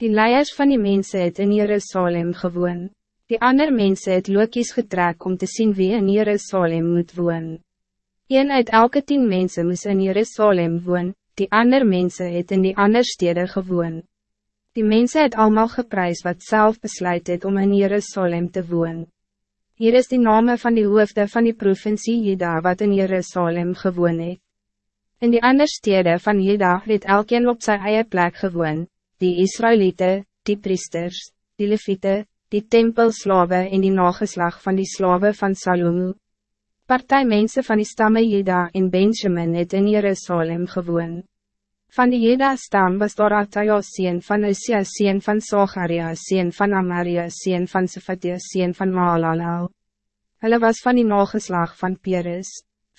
Die leiers van die mensen het in Jerusalem gewoon. Die ander mensen het lokies getrek om te zien wie in Jerusalem moet woon. Een uit elke tien mensen moest in Jerusalem woon, die ander mensen het in die ander steden gewoon. Die mensen het allemaal geprijs wat zelf besluit het om in Jerusalem te woon. Hier is die name van die hoofde van die provincie Jeda wat in Jerusalem gewoon het. In die ander steden van Jeda het elkeen op zijn eie plek gewoon, die Israëlieten, die priesters, die leviete, die tempelslawe en die nageslag van die slawe van Salomo. Partij mensen van die stammen Jeda en Benjamin het in Jerusalem gewoon. Van die Jeda stam was daar Ataja sien van Usia sien van Sogaria sien van Amaria sien van Sefatia sien van Maalalel. Hulle was van die nageslag van Peres.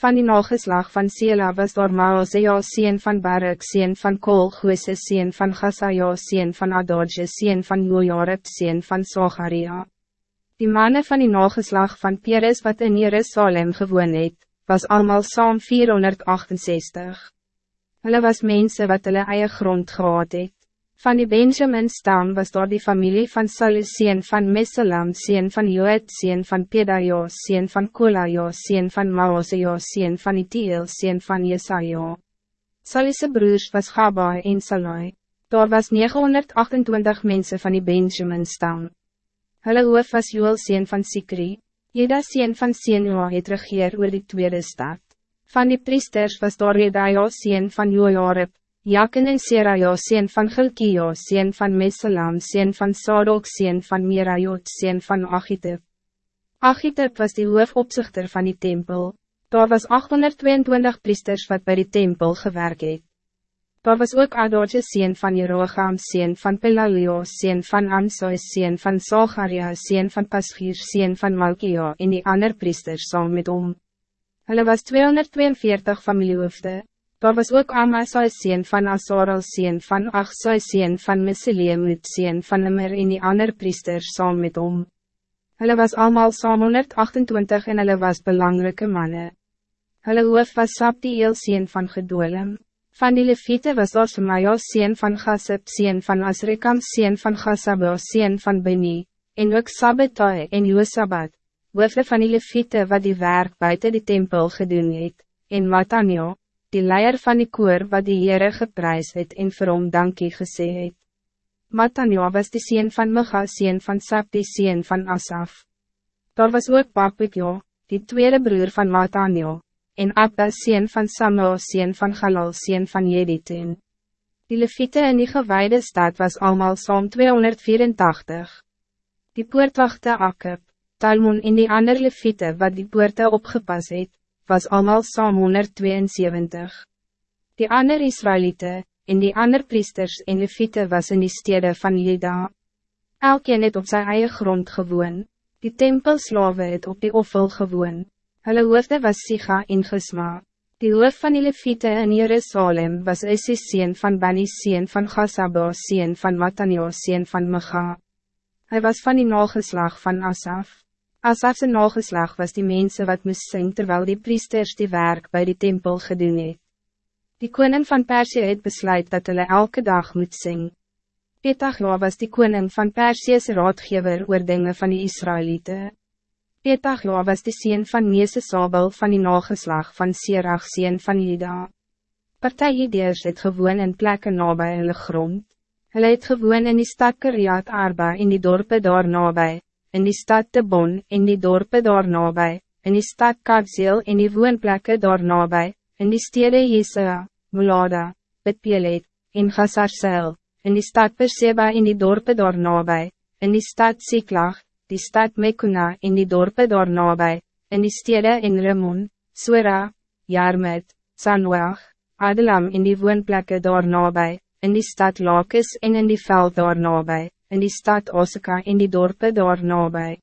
Van die nageslag van Sela was daar Maosea sien van Barak sien van Kolgoese sien van Gasaja sien van Adodje sien van Jojareb sien van Sogaria. Die mannen van die nageslag van Peres wat in Jerusalem gewoon het, was allemaal saam 468. Hulle was mensen wat hulle eie grond gehad het. Van die Benjamin stam was daar die familie van Salus sien van Mesalam sien van Joet sien van Pedajo sien van Kolajo sien van Maoseo sien van Itiel sien van Jesajo. Salus' broers was Gaba en Salai. Daar was 928 mensen van die Benjamin stam. Hulle hoof was Joel sien van Sikri. Jeda sien van Senua het regeer oor die tweede stad. Van die priesters was daar Jedaja sien van Jojareb, Jakin en Seraja sien van Gilkio sien van Mesalam sien van Sadok sien van Mirajot sien van Achitep. Achitep was die hoofopzichter van die tempel. Daar was 822 priesters wat bij die tempel gewerkt het. Daar was ook Adorje sien van Jeroogam sien van Pelalio sien van Amsoi sien van Salgaria sien van Paschir sien van Malkia en die ander priesters saam met om. Hulle was 242 familiehoofde. Daar was ook Amasai sien van Asaral sien van Achsai sien van Meseleemut sien van Immer en die ander priesters saam met om. Hulle was allemaal saam 128 en hulle was belangrijke mannen. Hulle hoof was Sabdiel sien van Gedolem. Van die Levite was daar Semaja sien van Gassib sien van Asrikam sien van Gassabo sien van Beni, en ook Sabbatai en Josabat hoofde van die leviete wat die werk buiten die tempel gedoen het, en Matanja, die leier van die koor wat die Heere geprys het en vir hom dankie gesê het. Matanja was die sien van Micha sien van Sap die sien van Asaf. Daar was ook Papikjo, die tweede broer van Matanja, en Abba sien van Samuel sien van Galal sien van Jediten. Die leviete in die gewijde stad was allemaal saam 284. Die poortwachte Akib, Talmon en die ander leviete wat die poorte opgepas het, was allemaal saam 172. Die ander Israëlieten, en die ander priesters en leviete was in die stede van Juda. Elkeen het op zijn eigen grond gewoon, die tempelslawe het op die offel gewoon. Hulle hoofde was Siga en Gesma. Die hoof van die leviete in Jerusalem was Isis sien van Bani sien van Gassabo sien van Matanio sien van Mecha. Hij was van die nageslag van Asaf. Asafse nageslag was die mensen wat moest sing terwijl die priesters die werk bij die tempel gedoen het. Die koning van Persie het besluit dat hulle elke dag moet sing. Petagla was die koning van Persie's raadgever oor dinge van die Israëlieten. Petagla was de sien van Meese Sabel van die nageslag van Sirach sien van Juda. Partijideers het gewoon in plekken nabij hulle grond. Hulle het gewoon in die stad Kiriat Arba in die dorpen daar nabij, in die stad de Bon, in die dorpen daar nabij, in die stad Kaapzeel, in die woonplekke daar nabij, in die stede Jesua, Mulada, Betpelet, in Gazarsel, in die stad Perseba, in die dorpen daar nabij, in die stad Siklag, die stad Mekuna, in die dorpen daar nabij, in die stede in Ramon, Sura, Jarmet, Sanwag, Adelam, in die woonplekke daar nabij, in die stad Lakis en in die veld daar nabij, in die stad Osaka in die dorpen daar nabij.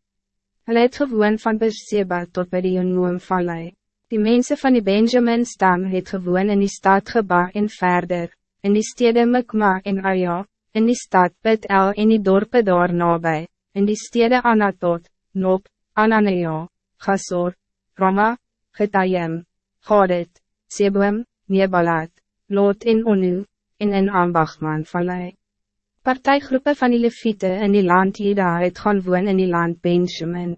Hulle het gewoon van Berseba tot bij die Jonoom Vallei. Die mensen van die Benjamin stam het gewoon in die stad Geba en verder, in die stede Mikma en Aya, in die stad Bet-El en die dorpen daar nabij, in die stede Anatot, Nop, Ananea, Gasor, Rama, Getayem, Gadet, Seboem, Nebalat, Lot en Onu, en in Ambachman Vallei. Partijgroepen van die leviete in die land Jeda het gaan woon in die land Benjamin.